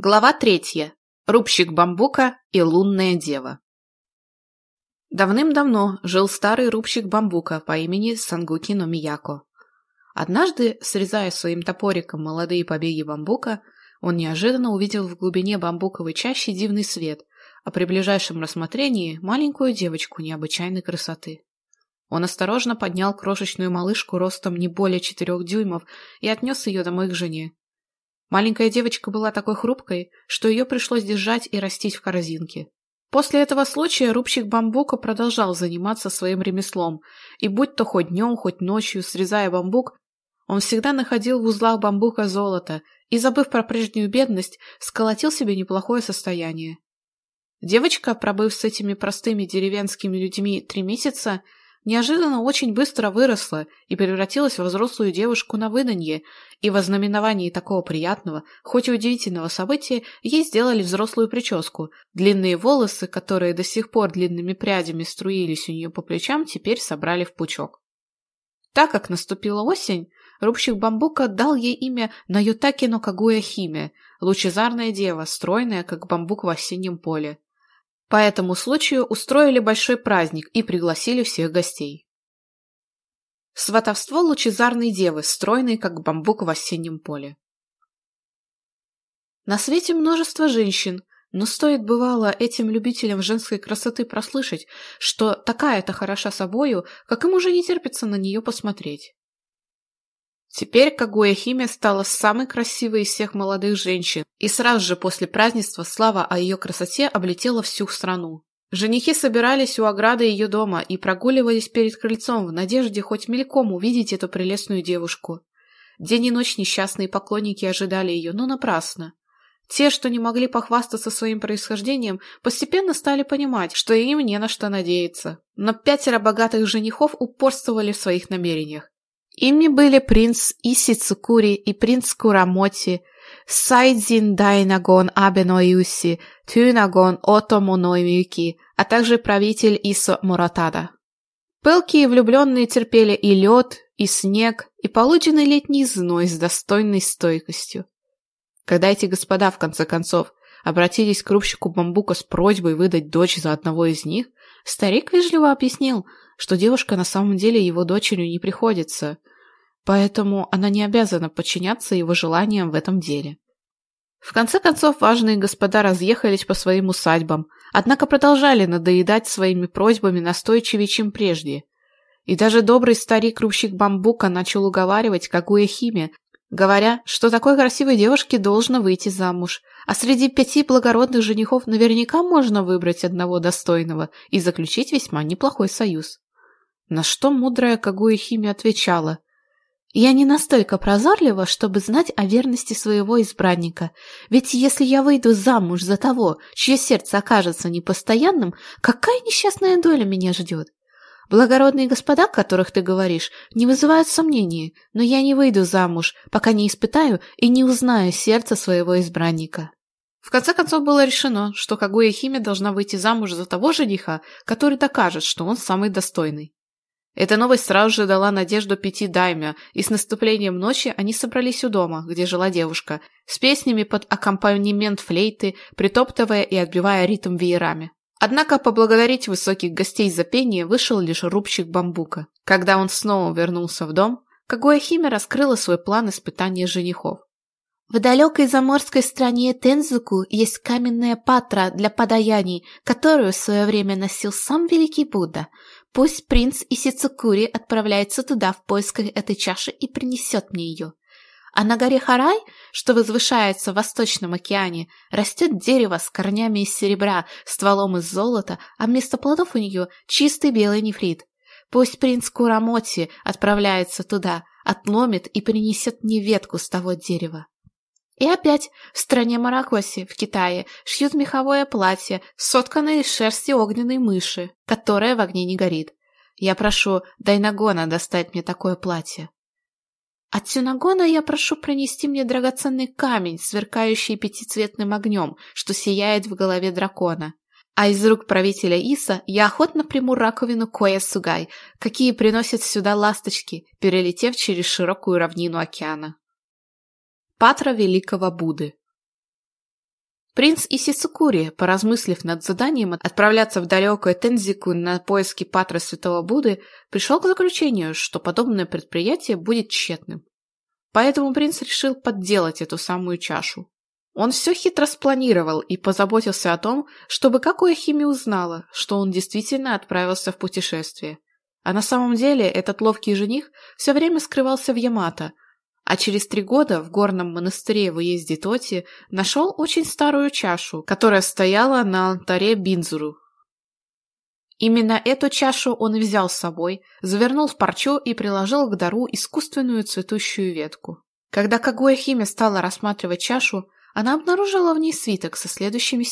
Глава третья. Рубщик бамбука и лунная дева. Давным-давно жил старый рубщик бамбука по имени Сангукино Мияко. Однажды, срезая своим топориком молодые побеги бамбука, он неожиданно увидел в глубине бамбуковой чащи дивный свет, а при ближайшем рассмотрении маленькую девочку необычайной красоты. Он осторожно поднял крошечную малышку ростом не более четырех дюймов и отнес ее домой к жене, Маленькая девочка была такой хрупкой, что ее пришлось держать и растить в корзинке. После этого случая рубщик бамбука продолжал заниматься своим ремеслом, и будь то хоть днем, хоть ночью, срезая бамбук, он всегда находил в узлах бамбука золото и, забыв про прежнюю бедность, сколотил себе неплохое состояние. Девочка, пробыв с этими простыми деревенскими людьми три месяца, Неожиданно очень быстро выросла и превратилась в взрослую девушку на выданье, и во знаменовании такого приятного, хоть и удивительного события, ей сделали взрослую прическу. Длинные волосы, которые до сих пор длинными прядями струились у нее по плечам, теперь собрали в пучок. Так как наступила осень, рубщик бамбука дал ей имя Наютакино Кагуя Химе, лучезарная дева, стройная, как бамбук в осеннем поле. По этому случаю устроили большой праздник и пригласили всех гостей. Сватовство лучезарной девы, стройной, как бамбук в осеннем поле. На свете множество женщин, но стоит бывало этим любителям женской красоты прослышать, что такая-то хороша собою, как им уже не терпится на нее посмотреть. Теперь Кагуя Химе стала самой красивой из всех молодых женщин, и сразу же после празднества слава о ее красоте облетела всю страну. Женихи собирались у ограды ее дома и прогуливались перед крыльцом в надежде хоть мельком увидеть эту прелестную девушку. День и ночь несчастные поклонники ожидали ее, но напрасно. Те, что не могли похвастаться своим происхождением, постепенно стали понимать, что им не на что надеяться. Но пятеро богатых женихов упорствовали в своих намерениях. Ими были принц Исицукури и принц Курамоти, Сайдзин Дайнагон Абеноюси, Тюнагон Отому Ноймюки, а также правитель Исо Муратада. Пылкие влюбленные терпели и лед, и снег, и полуденный летний зной с достойной стойкостью. Когда эти господа, в конце концов, обратились к рубщику бамбука с просьбой выдать дочь за одного из них, старик вежливо объяснил – что девушка на самом деле его дочерью не приходится, поэтому она не обязана подчиняться его желаниям в этом деле. В конце концов, важные господа разъехались по своим усадьбам, однако продолжали надоедать своими просьбами настойчивее, чем прежде. И даже добрый старик-рубщик бамбука начал уговаривать какую химия, говоря, что такой красивой девушке должно выйти замуж, а среди пяти благородных женихов наверняка можно выбрать одного достойного и заключить весьма неплохой союз. На что мудрая Кагуя Химе отвечала, «Я не настолько прозорлива, чтобы знать о верности своего избранника, ведь если я выйду замуж за того, чье сердце окажется непостоянным, какая несчастная доля меня ждет? Благородные господа, о которых ты говоришь, не вызывают сомнений, но я не выйду замуж, пока не испытаю и не узнаю сердце своего избранника». В конце концов было решено, что Кагуя Химе должна выйти замуж за того жениха, который докажет, что он самый достойный. Эта новость сразу же дала надежду пяти даймя, и с наступлением ночи они собрались у дома, где жила девушка, с песнями под аккомпанемент флейты, притоптывая и отбивая ритм веерами. Однако поблагодарить высоких гостей за пение вышел лишь рубщик бамбука. Когда он снова вернулся в дом, Кагуахиме раскрыла свой план испытания женихов. В далекой заморской стране Тензуку есть каменная патра для подаяний, которую в свое время носил сам великий Будда – Пусть принц Исицукури отправляется туда в поисках этой чаши и принесет мне ее. А на горе Харай, что возвышается в Восточном океане, растет дерево с корнями из серебра, стволом из золота, а вместо плодов у нее чистый белый нефрит. Пусть принц Курамоти отправляется туда, отломит и принесет мне ветку с того дерева. И опять в стране Маракоси, в Китае, шьют меховое платье, сотканное из шерсти огненной мыши, которая в огне не горит. Я прошу Дайнагона достать мне такое платье. От Сюнагона я прошу принести мне драгоценный камень, сверкающий пятицветным огнем, что сияет в голове дракона. А из рук правителя Иса я охотно приму раковину Коя Сугай, какие приносят сюда ласточки, перелетев через широкую равнину океана. Патра Великого Будды. Принц Исисукури, поразмыслив над заданием отправляться в далекое Тензику на поиски Патры Святого Будды, пришел к заключению, что подобное предприятие будет тщетным. Поэтому принц решил подделать эту самую чашу. Он все хитро спланировал и позаботился о том, чтобы Какуя Хими узнала, что он действительно отправился в путешествие. А на самом деле этот ловкий жених все время скрывался в Ямато, а через три года в горном монастыре в уезде Тоти нашел очень старую чашу, которая стояла на алтаре Бинзуру. Именно эту чашу он и взял с собой, завернул в парчу и приложил к дару искусственную цветущую ветку. Когда Кагуя Химе стала рассматривать чашу, она обнаружила в ней свиток со следующими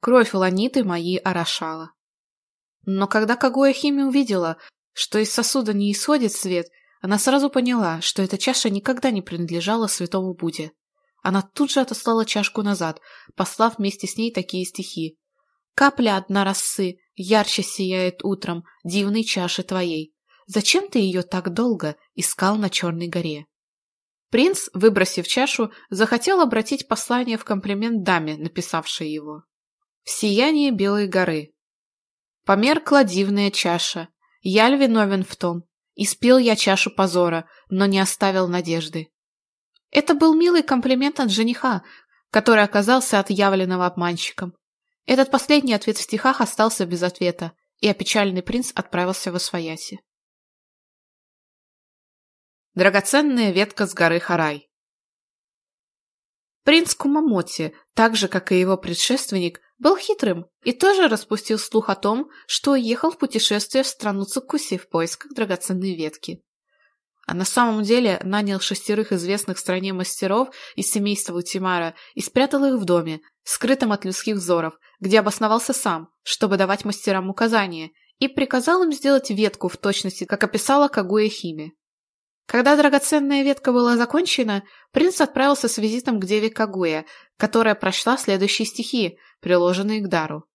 Кровь ланиты моей орошала. Но когда Кагоя Химию увидела, что из сосуда не исходит свет, она сразу поняла, что эта чаша никогда не принадлежала святому Буде. Она тут же отослала чашку назад, послав вместе с ней такие стихи. «Капля одна росы, ярче сияет утром, дивной чаши твоей. Зачем ты ее так долго искал на Черной горе?» Принц, выбросив чашу, захотел обратить послание в комплимент даме, написавшей его сияние белой горы. Померкла дивная чаша. Яль виновен в том. испил я чашу позора, но не оставил надежды. Это был милый комплимент от жениха, который оказался отъявленного обманщиком. Этот последний ответ в стихах остался без ответа, и опечаленный принц отправился в Освояси. Драгоценная ветка с горы Харай Принц Кумамоти, так же, как и его предшественник, был хитрым и тоже распустил слух о том, что уехал в путешествие в страну Цукуси в поисках драгоценной ветки. А на самом деле нанял шестерых известных в стране мастеров из семейства Утимара и спрятал их в доме, скрытом от людских взоров, где обосновался сам, чтобы давать мастерам указания, и приказал им сделать ветку в точности, Когда драгоценная ветка была закончена, принц отправился с визитом к деве Кагуя, которая прочла следующие стихи, приложенные к дару.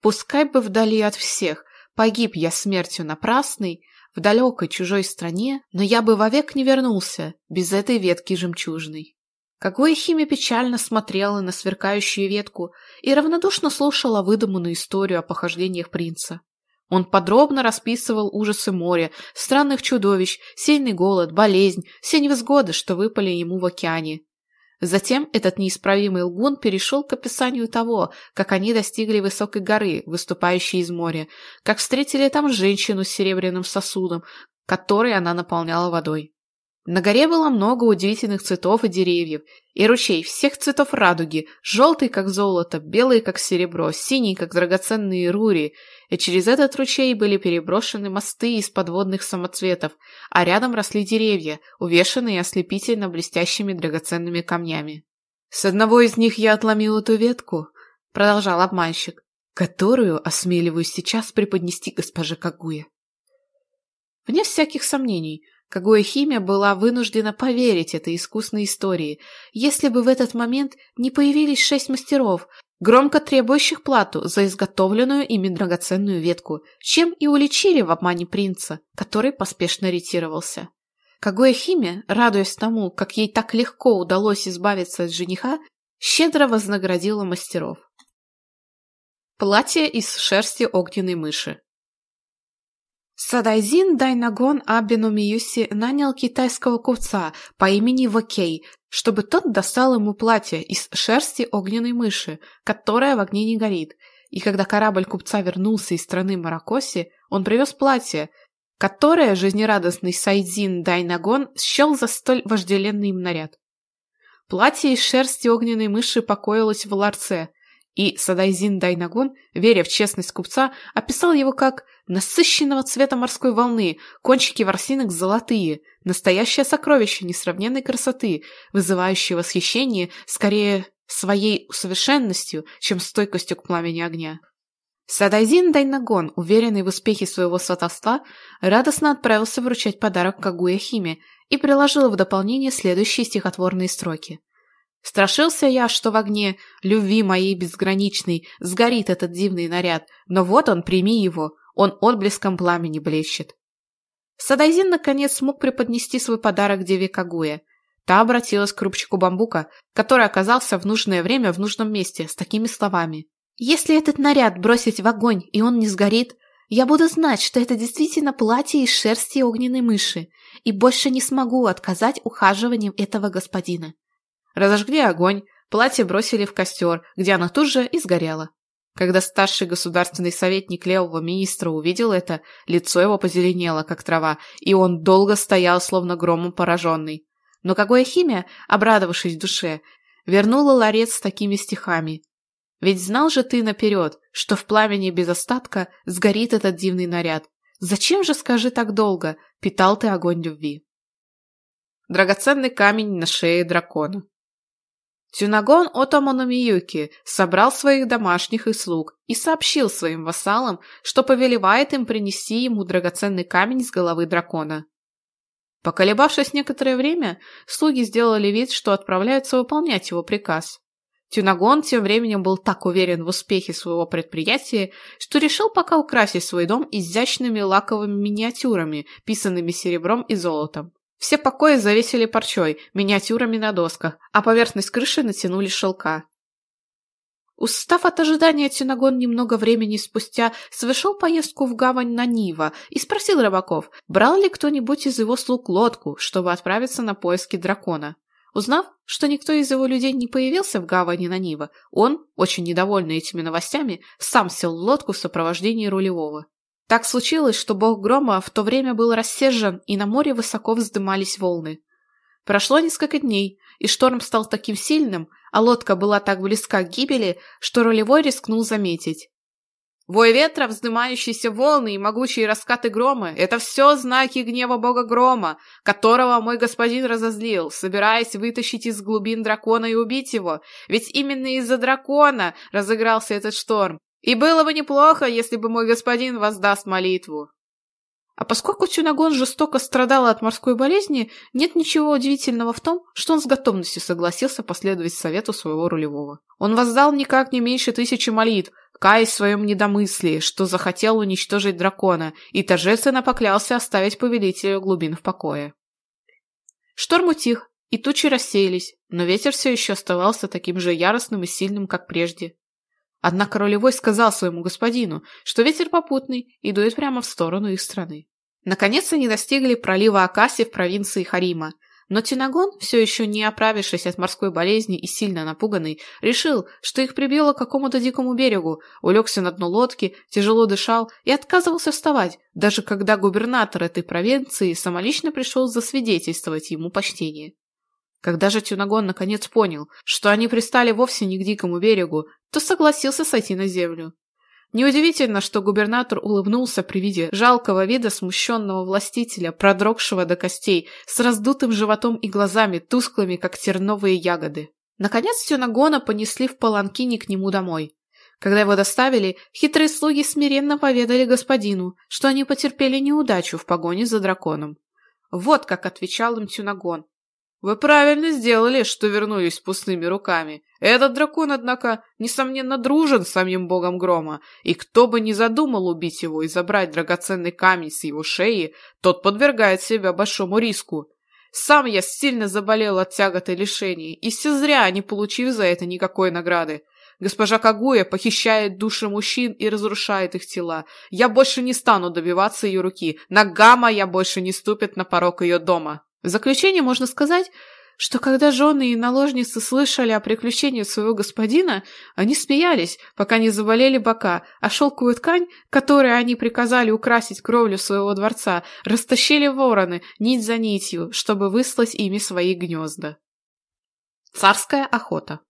«Пускай бы вдали от всех, погиб я смертью напрасной, в далекой чужой стране, но я бы вовек не вернулся без этой ветки жемчужной». Какой Хими печально смотрела на сверкающую ветку и равнодушно слушала выдуманную историю о похождениях принца. Он подробно расписывал ужасы моря, странных чудовищ, сильный голод, болезнь, все невзгоды, что выпали ему в океане. Затем этот неисправимый лгун перешел к описанию того, как они достигли высокой горы, выступающей из моря, как встретили там женщину с серебряным сосудом, который она наполняла водой. На горе На горе было много удивительных цветов и деревьев, и ручей всех цветов радуги, желтый, как золото, белый, как серебро, синий, как драгоценные рури, и через этот ручей были переброшены мосты из подводных самоцветов, а рядом росли деревья, увешанные ослепительно блестящими драгоценными камнями. «С одного из них я отломил эту ветку», — продолжал обманщик, «которую осмеливаюсь сейчас преподнести госпоже Кагуе». Вне всяких сомнений — Какое химия была вынуждена поверить этой искусной истории, если бы в этот момент не появились шесть мастеров, громко требующих плату за изготовленную ими драгоценную ветку, чем и уличили в обмане принца, который поспешно ретировался. Кагуя Химе, радуясь тому, как ей так легко удалось избавиться от жениха, щедро вознаградила мастеров. Платье из шерсти огненной мыши. Садайзин Дайнагон Абину Миюси нанял китайского купца по имени Вакей, чтобы тот достал ему платье из шерсти огненной мыши, которая в огне не горит. И когда корабль купца вернулся из страны Маракоси, он привез платье, которое жизнерадостный Сайдзин Дайнагон счел за столь вожделенный им наряд. Платье из шерсти огненной мыши покоилось И Садайзин Дайнагон, веря в честность купца, описал его как насыщенного цвета морской волны, кончики ворсинок золотые, настоящее сокровище несравненной красоты, вызывающее восхищение скорее своей совершенностью, чем стойкостью к пламени огня. Садайзин Дайнагон, уверенный в успехе своего сватовства, радостно отправился вручать подарок Кагуя Химе и приложил в дополнение следующие стихотворные строки – Страшился я, что в огне любви моей безграничной сгорит этот дивный наряд, но вот он, прими его, он отблеском пламени блещет. Садайзин, наконец, смог преподнести свой подарок деве Кагуе. Та обратилась к рубчику бамбука, который оказался в нужное время в нужном месте, с такими словами. «Если этот наряд бросить в огонь, и он не сгорит, я буду знать, что это действительно платье из шерсти огненной мыши, и больше не смогу отказать ухаживанием этого господина». Разожгли огонь, платье бросили в костер, где оно тут же и сгорело. Когда старший государственный советник левого министра увидел это, лицо его позеленело, как трава, и он долго стоял, словно громом пораженный. Но какое химия, обрадовавшись в душе, вернула ларец с такими стихами. Ведь знал же ты наперед, что в пламени без остатка сгорит этот дивный наряд. Зачем же, скажи, так долго питал ты огонь любви? Драгоценный камень на шее дракона. Тюнагон Отомоно Миюки собрал своих домашних и слуг и сообщил своим вассалам, что повелевает им принести ему драгоценный камень с головы дракона. Поколебавшись некоторое время, слуги сделали вид, что отправляются выполнять его приказ. Тюнагон тем временем был так уверен в успехе своего предприятия, что решил пока украсить свой дом изящными лаковыми миниатюрами, писанными серебром и золотом. Все покои завесили парчой, миниатюрами на досках, а поверхность крыши натянули шелка. Устав от ожидания, тюнагон немного времени спустя совершил поездку в гавань на Нива и спросил рыбаков, брал ли кто-нибудь из его слуг лодку, чтобы отправиться на поиски дракона. Узнав, что никто из его людей не появился в гавани на Нива, он, очень недовольный этими новостями, сам сел в лодку в сопровождении рулевого. Так случилось, что бог грома в то время был рассержен, и на море высоко вздымались волны. Прошло несколько дней, и шторм стал таким сильным, а лодка была так близка к гибели, что рулевой рискнул заметить. «Вой ветра, вздымающиеся волны и могучие раскаты грома — это все знаки гнева бога грома, которого мой господин разозлил, собираясь вытащить из глубин дракона и убить его, ведь именно из-за дракона разыгрался этот шторм. и было бы неплохо, если бы мой господин воздаст молитву. А поскольку Тюнагон жестоко страдал от морской болезни, нет ничего удивительного в том, что он с готовностью согласился последовать совету своего рулевого. Он воздал никак не меньше тысячи молитв, каясь в своем недомыслии, что захотел уничтожить дракона, и торжественно поклялся оставить повелителя глубин в покое. Шторм утих, и тучи рассеялись, но ветер все еще оставался таким же яростным и сильным, как прежде. Однако рулевой сказал своему господину, что ветер попутный и дует прямо в сторону их страны. Наконец они достигли пролива Акаси в провинции Харима, но Тинагон, все еще не оправившись от морской болезни и сильно напуганный, решил, что их прибило к какому-то дикому берегу, улегся на дно лодки, тяжело Когда же Тюнагон наконец понял, что они пристали вовсе не к дикому берегу, то согласился сойти на землю. Неудивительно, что губернатор улыбнулся при виде жалкого вида смущенного властителя, продрогшего до костей, с раздутым животом и глазами, тусклыми, как терновые ягоды. Наконец Тюнагона понесли в паланкине к нему домой. Когда его доставили, хитрые слуги смиренно поведали господину, что они потерпели неудачу в погоне за драконом. Вот как отвечал им Тюнагон. Вы правильно сделали, что вернулись пустыми руками. Этот дракон, однако, несомненно, дружен с самим богом грома, и кто бы ни задумал убить его и забрать драгоценный камень с его шеи, тот подвергает себя большому риску. Сам я сильно заболел от тягот и лишений, и все зря, не получив за это никакой награды. Госпожа Кагуя похищает души мужчин и разрушает их тела. Я больше не стану добиваться ее руки. Нога моя больше не ступит на порог ее дома. В Заключение можно сказать, что когда жены и наложницы слышали о приключении своего господина, они смеялись, пока не заболели бока, а шелковую ткань, которой они приказали украсить кровлю своего дворца, растащили вороны нить за нитью, чтобы выслать ими свои гнезда. Царская охота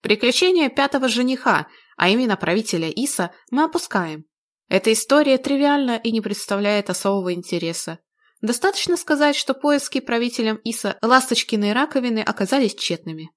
Приключения пятого жениха, а именно правителя Иса, мы опускаем. Эта история тривиальна и не представляет особого интереса. Достаточно сказать, что поиски правителем Иса ласточкиной раковины оказались тщетными.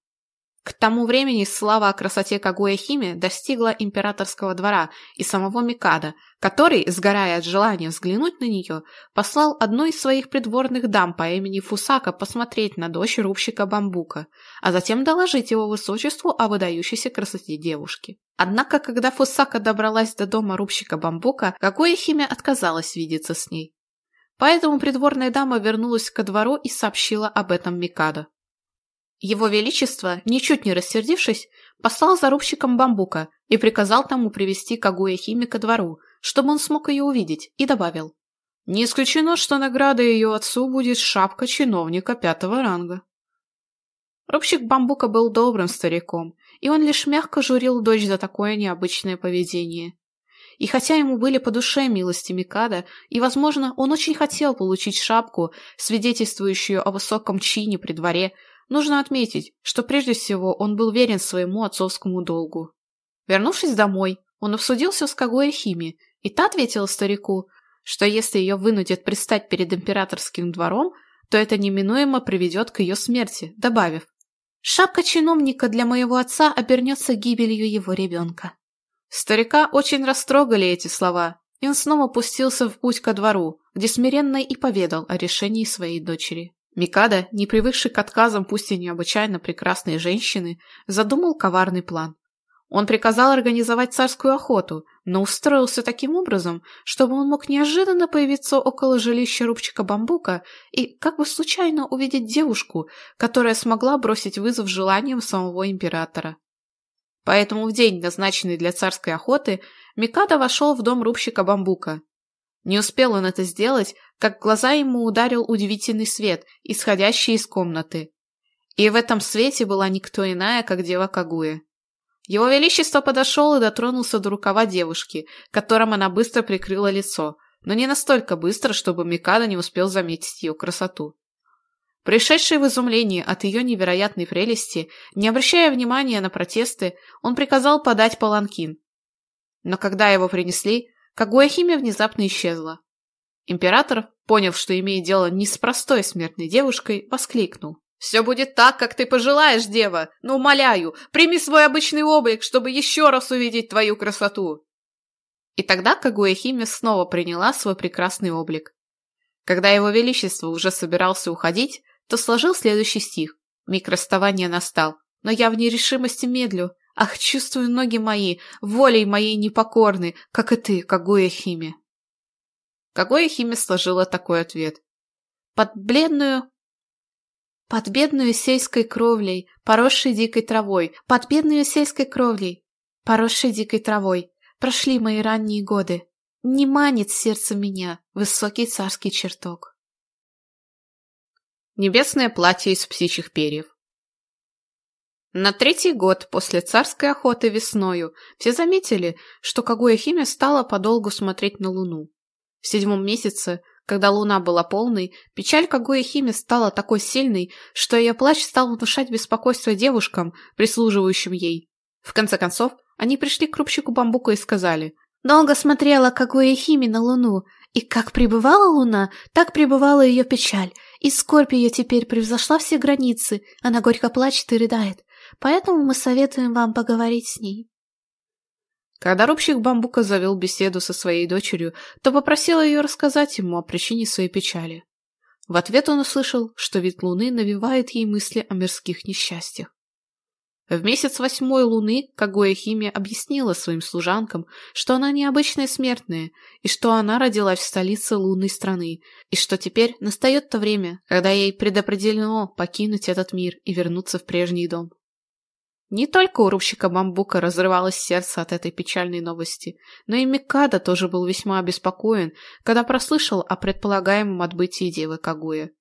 К тому времени слава о красоте Кагуэхиме достигла императорского двора и самого Микада, который, сгорая от желания взглянуть на нее, послал одну из своих придворных дам по имени Фусака посмотреть на дочь рубщика бамбука, а затем доложить его высочеству о выдающейся красоте девушки. Однако, когда Фусака добралась до дома рубщика бамбука, Кагуэхиме отказалась видеться с ней. Поэтому придворная дама вернулась ко двору и сообщила об этом Микадо. Его Величество, ничуть не рассердившись, послал зарубщиком бамбука и приказал тому привести Кагуя Хими ко двору, чтобы он смог ее увидеть, и добавил. Не исключено, что награда ее отцу будет шапка чиновника пятого ранга. Рубщик бамбука был добрым стариком, и он лишь мягко журил дочь за такое необычное поведение. И хотя ему были по душе милости Микада, и, возможно, он очень хотел получить шапку, свидетельствующую о высоком чине при дворе, Нужно отметить, что прежде всего он был верен своему отцовскому долгу. Вернувшись домой, он обсудился с Кагуэ Хими, и та ответила старику, что если ее вынудят предстать перед императорским двором, то это неминуемо приведет к ее смерти, добавив, «Шапка чиновника для моего отца обернется гибелью его ребенка». Старика очень растрогали эти слова, и он снова пустился в путь ко двору, где смиренно и поведал о решении своей дочери. Микада, не привыкший к отказам пусть и необычайно прекрасной женщины, задумал коварный план. Он приказал организовать царскую охоту, но устроился таким образом, чтобы он мог неожиданно появиться около жилища рубчика бамбука и как бы случайно увидеть девушку, которая смогла бросить вызов желаниям самого императора поэтому в день, назначенный для царской охоты, Микада вошел в дом рубщика бамбука. Не успел он это сделать, как глаза ему ударил удивительный свет, исходящий из комнаты. И в этом свете была никто иная, как дева Кагуя. Его Величество подошел и дотронулся до рукава девушки, которым она быстро прикрыла лицо, но не настолько быстро, чтобы Микада не успел заметить ее красоту. Пришедший в изумление от ее невероятной прелести, не обращая внимания на протесты, он приказал подать паланкин. Но когда его принесли, Кагуахиме внезапно исчезла. Император, поняв, что имеет дело не с простой смертной девушкой, воскликнул. «Все будет так, как ты пожелаешь, дева, но умоляю, прими свой обычный облик, чтобы еще раз увидеть твою красоту!» И тогда Кагуэхиме снова приняла свой прекрасный облик. Когда его величество уже собирался уходить, то То сложил следующий стих. Микроставание настал. Но я в нерешимости медлю. Ах, чувствую ноги мои, волей моей непокорны, как и ты, Кагуя Химе. Кагуя Химе сложила такой ответ. Под бледную... Под бедную сельской кровлей, поросшей дикой травой, под бедную сельской кровлей, поросшей дикой травой, прошли мои ранние годы. Не манит сердце меня высокий царский чертог небесное платье из птичьих перьев. На третий год после царской охоты весною все заметили, что Кагуя стала подолгу смотреть на луну. В седьмом месяце, когда луна была полной, печаль Кагуя стала такой сильной, что ее плач стал внушать беспокойство девушкам, прислуживающим ей. В конце концов, они пришли к рубщику бамбука и сказали «Долго смотрела Кагуя на луну, и как пребывала луна, так пребывала ее печаль, и скорбь ее теперь превзошла все границы, она горько плачет и рыдает, поэтому мы советуем вам поговорить с ней». Когда рубщик бамбука завел беседу со своей дочерью, то попросил ее рассказать ему о причине своей печали. В ответ он услышал, В месяц восьмой луны, какое химия объяснила своим служанкам, что она необычная смертная, и что она родилась в столице лунной страны, и что теперь настает то время, когда ей предопределено покинуть этот мир и вернуться в прежний дом. Не только у рубщика бамбука разрывалось сердце от этой печальной новости, но и Микада тоже был весьма обеспокоен, когда прослышал о предполагаемом отбытии девы Кагуя.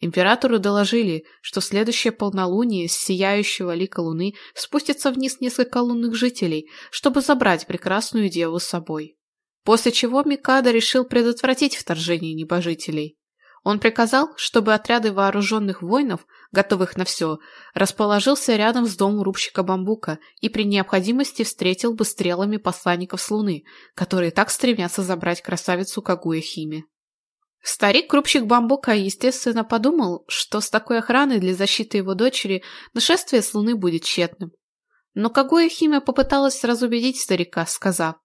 Императору доложили, что следующее полнолуние, с сияющего ли луны спустится вниз несколько лунных жителей, чтобы забрать прекрасную деву с собой. После чего Микадо решил предотвратить вторжение небожителей. Он приказал, чтобы отряды вооруженных воинов, готовых на все, расположился рядом с домом рубщика бамбука и при необходимости встретил бы стрелами посланников с Луны, которые так стремятся забрать красавицу Кагуя Хими. Старик крупщик бамбука, естественно, подумал, что с такой охраной для защиты его дочери нашествие с Луны будет тщетным. Но Кагоя Химия попыталась разубедить старика, сказав,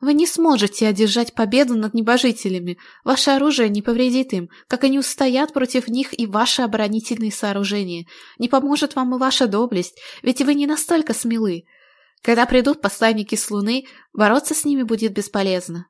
«Вы не сможете одержать победу над небожителями. Ваше оружие не повредит им, как они устоят против них и ваши оборонительные сооружения. Не поможет вам и ваша доблесть, ведь вы не настолько смелы. Когда придут посланники с Луны, бороться с ними будет бесполезно.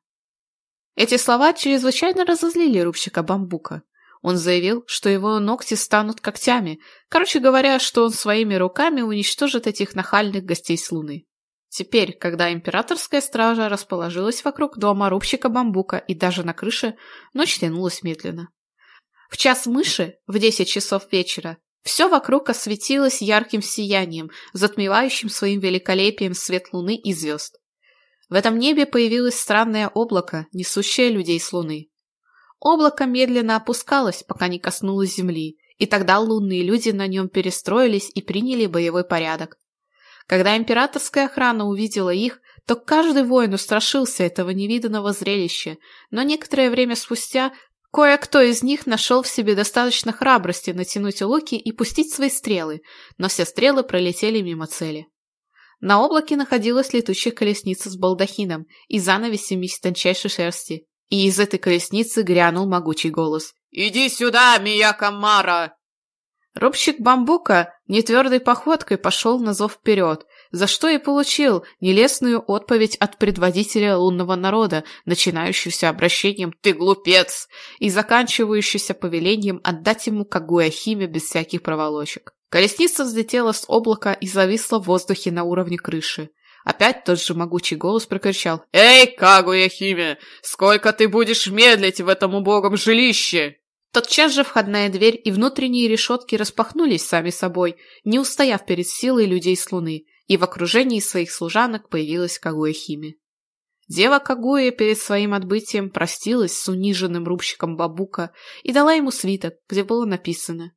Эти слова чрезвычайно разозлили рубщика бамбука. Он заявил, что его ногти станут когтями, короче говоря, что он своими руками уничтожит этих нахальных гостей с Луны. Теперь, когда императорская стража расположилась вокруг дома рубщика бамбука и даже на крыше, ночь тянулась медленно. В час мыши, в десять часов вечера, все вокруг осветилось ярким сиянием, затмевающим своим великолепием свет луны и звезд. В этом небе появилось странное облако, несущее людей с луны. Облако медленно опускалось, пока не коснулось земли, и тогда лунные люди на нем перестроились и приняли боевой порядок. Когда императорская охрана увидела их, то каждый воин устрашился этого невиданного зрелища, но некоторое время спустя Кое-кто из них нашел в себе достаточно храбрости натянуть луки и пустить свои стрелы, но все стрелы пролетели мимо цели. На облаке находилась летучая колесница с балдахином и занавесями из тончайшей шерсти. И из этой колесницы грянул могучий голос. «Иди сюда, Мияка Мара!» Рубщик бамбука нетвердой походкой пошел на зов вперед, за что и получил нелестную отповедь от предводителя лунного народа, начинающуюся обращением «ты глупец» и заканчивающуюся повелением отдать ему Кагуяхиме без всяких проволочек. Колесница взлетела Колесница взлетела с облака и зависла в воздухе на уровне крыши. Опять тот же могучий голос прокричал. «Эй, Кагуя Химе, сколько ты будешь медлить в этом убогом жилище?» Тотчас же входная дверь и внутренние решетки распахнулись сами собой, не устояв перед силой людей с луны, и в окружении своих служанок появилась Кагуя Химе. Дева Кагуя перед своим отбытием простилась с униженным рубщиком бабука и дала ему свиток, где было написано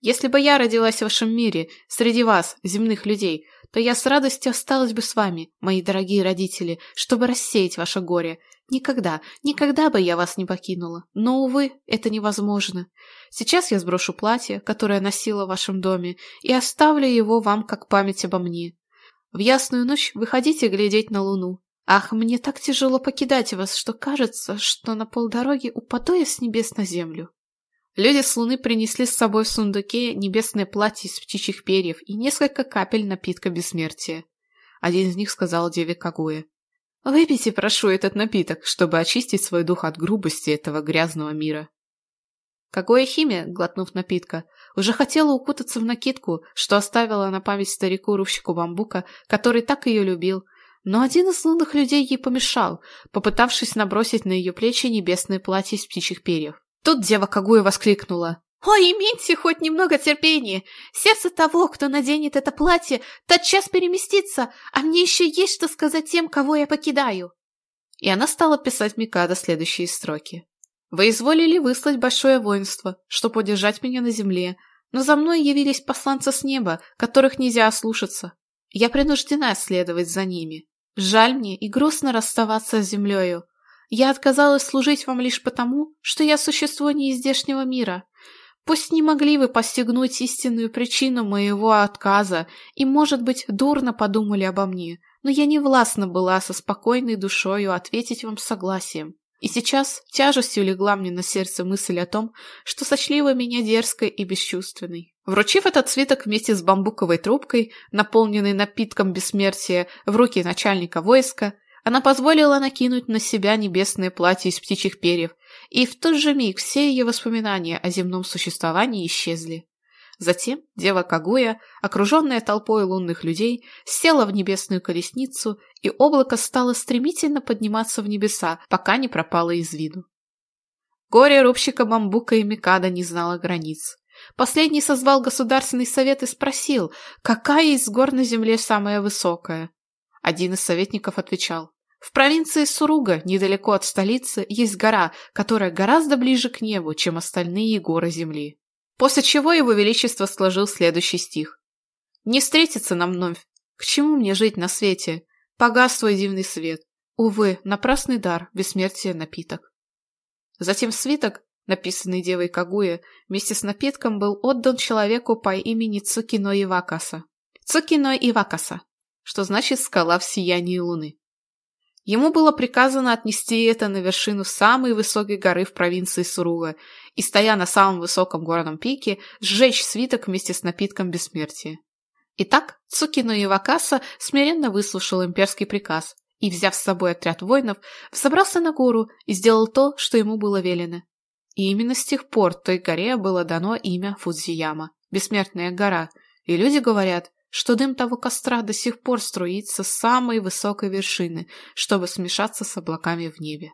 «Если бы я родилась в вашем мире, среди вас, земных людей, то я с радостью осталась бы с вами, мои дорогие родители, чтобы рассеять ваше горе. Никогда, никогда бы я вас не покинула. Но, увы, это невозможно. Сейчас я сброшу платье, которое носила в вашем доме, и оставлю его вам как память обо мне. В ясную ночь выходите глядеть на луну. Ах, мне так тяжело покидать вас, что кажется, что на полдороги упаду я с небес на землю. Люди с луны принесли с собой в сундуке небесное платье из птичьих перьев и несколько капель напитка бессмертия. Один из них сказал деве Кагуэ. «Выпейте, прошу, этот напиток, чтобы очистить свой дух от грубости этого грязного мира». Кагуэ Химия, глотнув напитка, уже хотела укутаться в накидку, что оставила на память старику-рувщику бамбука, который так ее любил, но один из лунных людей ей помешал, попытавшись набросить на ее плечи небесное платье из птичьих перьев. Тут дева Кагуя воскликнула. «Ой, имейте хоть немного терпения! Сердце того, кто наденет это платье, тотчас переместится, а мне еще есть что сказать тем, кого я покидаю!» И она стала писать Микадо следующие строки. Вы изволили выслать большое воинство, чтобы удержать меня на земле, но за мной явились посланцы с неба, которых нельзя ослушаться. Я принуждена следовать за ними. Жаль мне и грустно расставаться с землею. Я отказалась служить вам лишь потому, что я существо не из здешнего мира. Пусть не могли вы постигнуть истинную причину моего отказа и, может быть, дурно подумали обо мне, но я не властна была со спокойной душою ответить вам согласием. И сейчас тяжестью легла мне на сердце мысль о Она позволила накинуть на себя небесное платье из птичьих перьев, и в тот же миг все ее воспоминания о земном существовании исчезли. Затем дева Кагуя, окруженная толпой лунных людей, села в небесную колесницу, и облако стало стремительно подниматься в небеса, пока не пропало из виду. Горе рубщика бамбука и Микада не знало границ. Последний созвал Государственный совет и спросил, какая из гор на земле самая высокая. Один из советников отвечал. В провинции Суруга, недалеко от столицы, есть гора, которая гораздо ближе к небу, чем остальные горы земли. После чего его величество сложил следующий стих. «Не встретиться нам вновь. К чему мне жить на свете? Погас твой дивный свет. Увы, напрасный дар, бессмертие напиток». Затем свиток, написанный девой Кагуя, вместе с напитком был отдан человеку по имени Цукино Ивакаса. Цукино Ивакаса что значит «скала в сиянии луны». Ему было приказано отнести это на вершину самой высокой горы в провинции Суруга и, стоя на самом высоком горном пике, сжечь свиток вместе с напитком бессмертия. Итак, Цукино Ивакаса смиренно выслушал имперский приказ и, взяв с собой отряд воинов, взобрался на гору и сделал то, что ему было велено. И именно с тех пор той горе было дано имя Фудзияма, бессмертная гора, и люди говорят, что дым того костра до сих пор струится с самой высокой